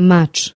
much.